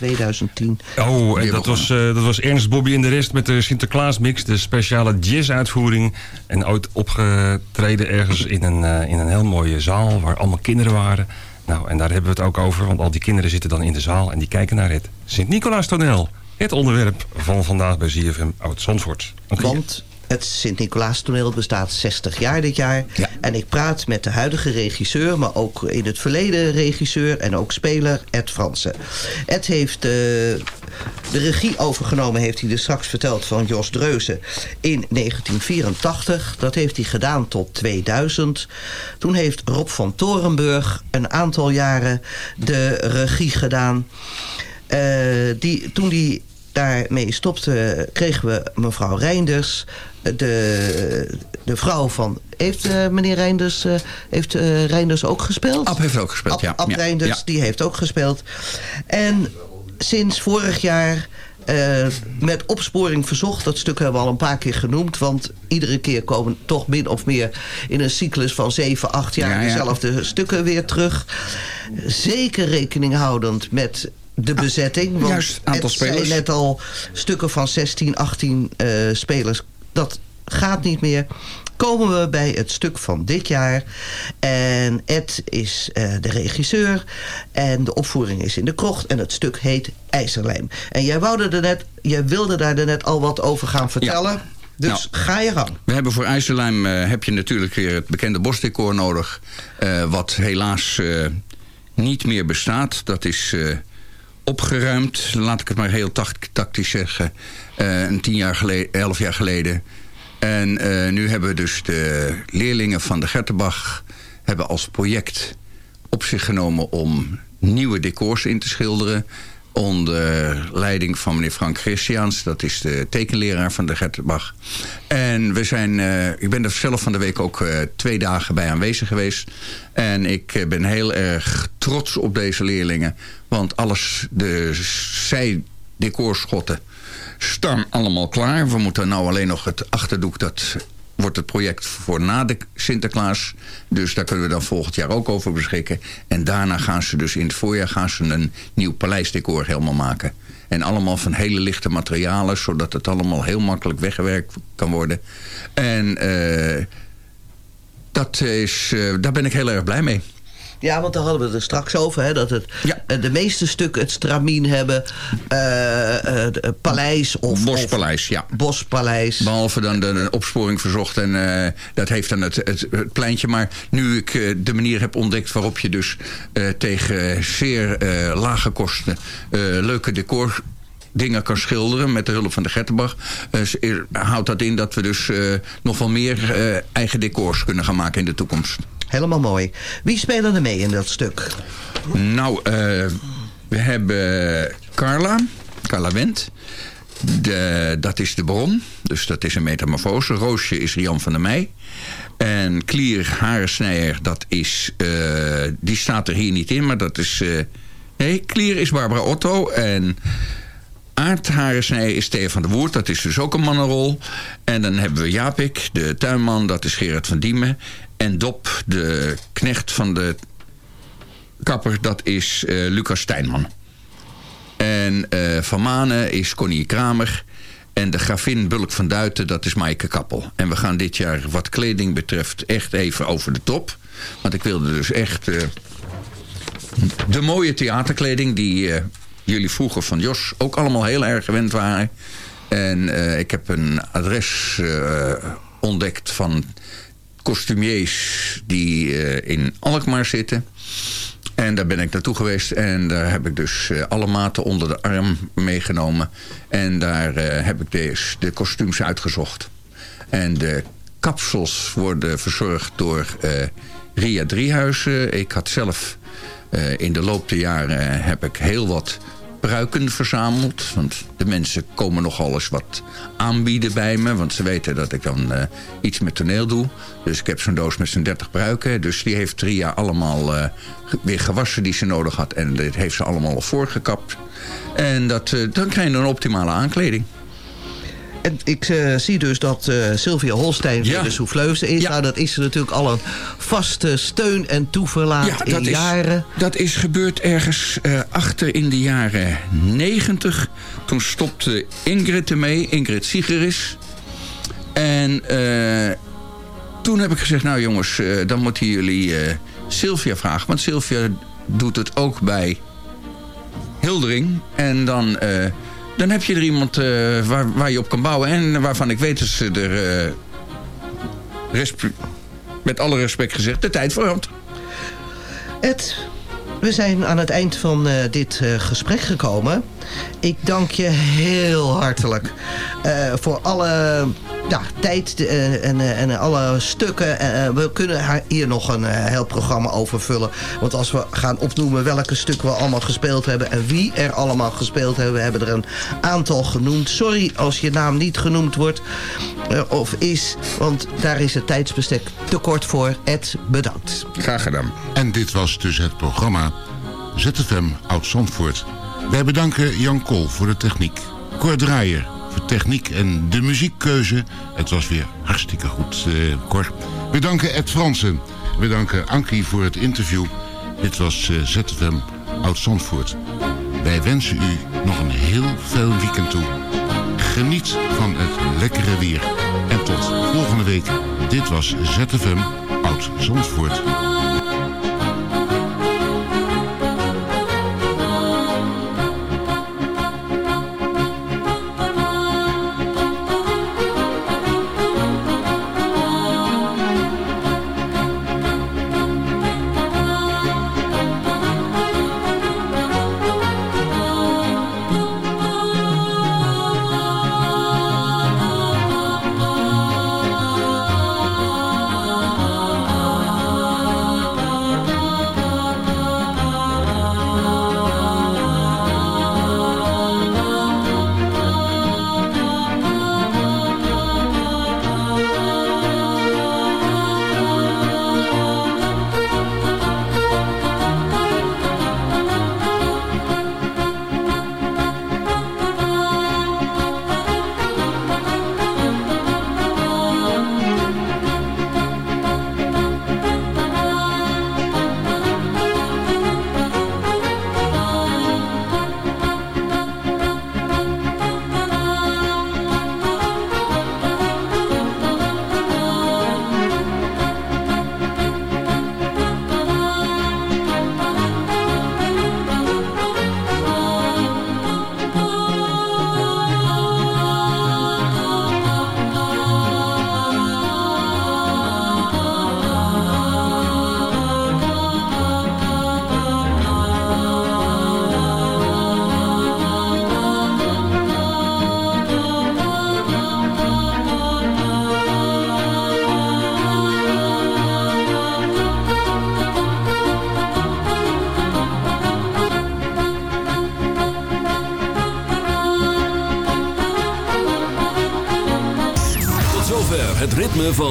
2010. Oh, en dat was, eh, dat was Ernst Bobby en de rest met de Sinterklaas mix. De speciale jazz-uitvoering. En ooit opgetreden ergens in een, eh, in een heel mooie zaal waar allemaal kinderen waren. Nou, en daar hebben we het ook over. Want al die kinderen zitten dan in de zaal en die kijken naar het Sint-Nicolaas toneel. Het onderwerp van vandaag bij ZFM Oud-Zandvoort. Want het Sint-Nicolaas toneel bestaat 60 jaar dit jaar. En ik praat met de huidige regisseur, maar ook in het verleden regisseur en ook speler Ed Fransen. Ed heeft eh, de regie overgenomen, heeft hij dus straks verteld, van Jos Dreuzen in 1984. Dat heeft hij gedaan tot 2000. Toen heeft Rob van Torenburg een aantal jaren de regie gedaan. Eh, die, toen die daarmee stopte, kregen we mevrouw Reinders. De, de vrouw van... Heeft eh, meneer Reinders, eh, heeft, eh, Reinders ook gespeeld? Ab heeft ook gespeeld, ja. Ab Reinders, ja. die heeft ook gespeeld. En sinds vorig jaar... met opsporing verzocht. Dat stuk hebben we al een paar keer genoemd. Want iedere keer komen toch min of meer in een cyclus van 7, 8 jaar Ja, ja. dezelfde stukken weer terug. Zeker rekening houdend met de bezetting. Want juist, aantal het zijn spelers. net al stukken van 16, 18 eh, spelers. Dat gaat niet meer. Komen we bij het stuk van dit jaar. En Ed is eh, de regisseur. En de opvoering is in de krocht. En het stuk heet IJzerlijm. En jij, woude er net, jij wilde daar er net al wat over gaan vertellen. Dus Nou, ga je gang. We hebben voor IJssellijm eh, heb je natuurlijk weer het bekende bosdecor nodig. eh, wat helaas eh, niet meer bestaat. Dat is eh, opgeruimd, laat ik het maar heel tact- tactisch zeggen. eh, een tien jaar geleden, elf jaar geleden. En eh, nu hebben we dus de leerlingen van de Gertenbach... hebben als project op zich genomen om nieuwe decors in te schilderen onder leiding van meneer Frank Christiaans. Dat is de tekenleraar van de Gertenbach. En we zijn, eh, ik ben er zelf van de week ook twee dagen bij aanwezig geweest. En ik ben heel erg trots op deze leerlingen. Want alles, de zijdecorschotten staan allemaal klaar. We moeten nou alleen nog het achterdoek, dat wordt het project voor na de Sinterklaas. Dus daar kunnen we dan volgend jaar ook over beschikken. En daarna gaan ze dus in het voorjaar gaan ze een nieuw paleisdecor helemaal maken. En allemaal van hele lichte materialen, zodat het allemaal heel makkelijk weggewerkt kan worden. En eh, dat is, eh, daar ben ik heel erg blij mee. Ja, want daar hadden we het er straks over. Hè, dat het, eh, de meeste stukken het stramien hebben. de- paleis of... Bospaleis, ja. Bospaleis. Behalve dan de, de opsporing verzocht. En dat heeft dan het, het, het pleintje. Maar nu ik de manier heb ontdekt waarop je dus tegen zeer lage kosten leuke decor dingen kan schilderen met de hulp van de Gettenbach. houdt dat in dat we dus nog wel meer eigen decors kunnen gaan maken in de toekomst. Helemaal mooi. Wie spelen er mee in dat stuk? Nou, eh, we hebben Carla, Carla Wendt. De, dat is de bron, dus dat is een metamorfose. Roosje is Rian van der Meij. En Klier Harensnijer, dat is, eh, die staat er hier niet in, maar dat is... eh, nee, Klier is Barbara Otto en... Aard Harensnijer is Theo van der Woert, dat is dus ook een mannenrol. En dan hebben we Japik, de tuinman, dat is Gerard van Diemen. En Dop, de knecht van de kapper, dat is eh, Lucas Stijnman. En eh, Van Manen is Connie Kramer. En de gravin Bulk van Duiten, dat is Maaike Kappel. En we gaan dit jaar wat kleding betreft echt even over de top. Want ik wilde dus echt eh, de mooie theaterkleding... die jullie vroeger van Jos ook allemaal heel erg gewend waren. En ik heb een adres ontdekt van kostumiers die eh, in Alkmaar zitten... En daar ben ik naartoe geweest en daar heb ik dus eh, alle maten onder de arm meegenomen. En daar eh, heb ik dus de kostuums uitgezocht. En de kapsels worden verzorgd door Ria Driehuizen. Ik had zelf in de loop der jaren heb ik heel wat pruiken verzameld. Want de mensen komen nogal eens wat aanbieden bij me. Want ze weten dat ik dan eh, iets met toneel doe. Dus ik heb zo'n doos met zo'n 30 pruiken. Dus die heeft Ria allemaal eh, weer gewassen die ze nodig had. En dit heeft ze allemaal al voorgekapt. En dat, eh, dan krijg je een optimale aankleding. En ik eh, zie dus dat eh, Sylvia Holstein Ja. de souffleuse is. Nou, dat is natuurlijk al een vaste steun en toeverlaat in dat jaren. Is, dat is gebeurd ergens eh, achter in de jaren 90. Toen stopte Ingrid ermee, Ingrid Siegeris. En toen heb ik gezegd, nou jongens, dan moeten jullie Sylvia vragen. Want Sylvia doet het ook bij Hildering. En dan, dan heb je er iemand eh, waar, waar je op kan bouwen. En waarvan ik weet dat ze er, eh, met alle respect gezegd, de tijd voor had. Ed, we zijn aan het eind van eh, dit gesprek gekomen. Ik dank je heel hartelijk eh, voor alle ja, tijd eh, en, eh, en alle stukken. We kunnen hier nog een heel programma over vullen. Want als we gaan opnoemen welke stukken we allemaal gespeeld hebben... en wie er allemaal gespeeld hebben, we hebben er een aantal genoemd. Sorry als je naam niet genoemd wordt of is, want daar is het tijdsbestek te kort voor. Ed, bedankt. Graag gedaan. En dit was dus het programma ZFM Oud-Zandvoort. Wij bedanken Jan Kool voor de techniek. Cor Draaier voor techniek en de muziekkeuze. Het was weer hartstikke goed, eh, Cor. We danken Ed Fransen. We danken Ankie voor het interview. Dit was eh, ZFM Oud-Zandvoort. Wij wensen u nog een heel fijn weekend toe. Geniet van het lekkere weer. En tot volgende week. Dit was ZFM Oud-Zandvoort.